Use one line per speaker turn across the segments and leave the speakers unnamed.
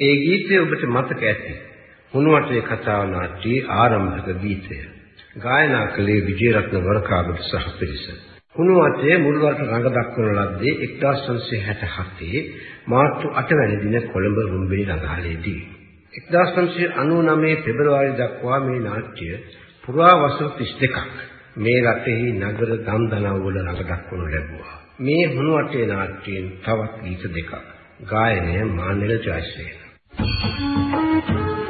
ඒ ගීතය ඔබට මතක ඇති. හුණුවටේ කතාව නාට්‍යයේ ආරම්භක ගීතය. ගායනා කළේ විජේරත්න වරකාගොඩ සහ පිරිස. හුණුවටේ මුල්වරට රඟ දක්වන ලද්දේ 1967 මාර්තු 8 වැනි දින කොළඹ රුම්බිණි රඟහලේදී. 1999 පෙබරවාරි දක්වා මේ නාට්‍ය පුරා වසර 32ක් මේ රටෙහි නගර දම්දනව් වල රඟ දක්වනු ලැබුවා. මේ හුණුවටේ නාට්‍යයෙන් තවත් ගීත දෙකක්. ගායනය මානෙල ජයසේන. Thank you.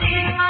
Fatima.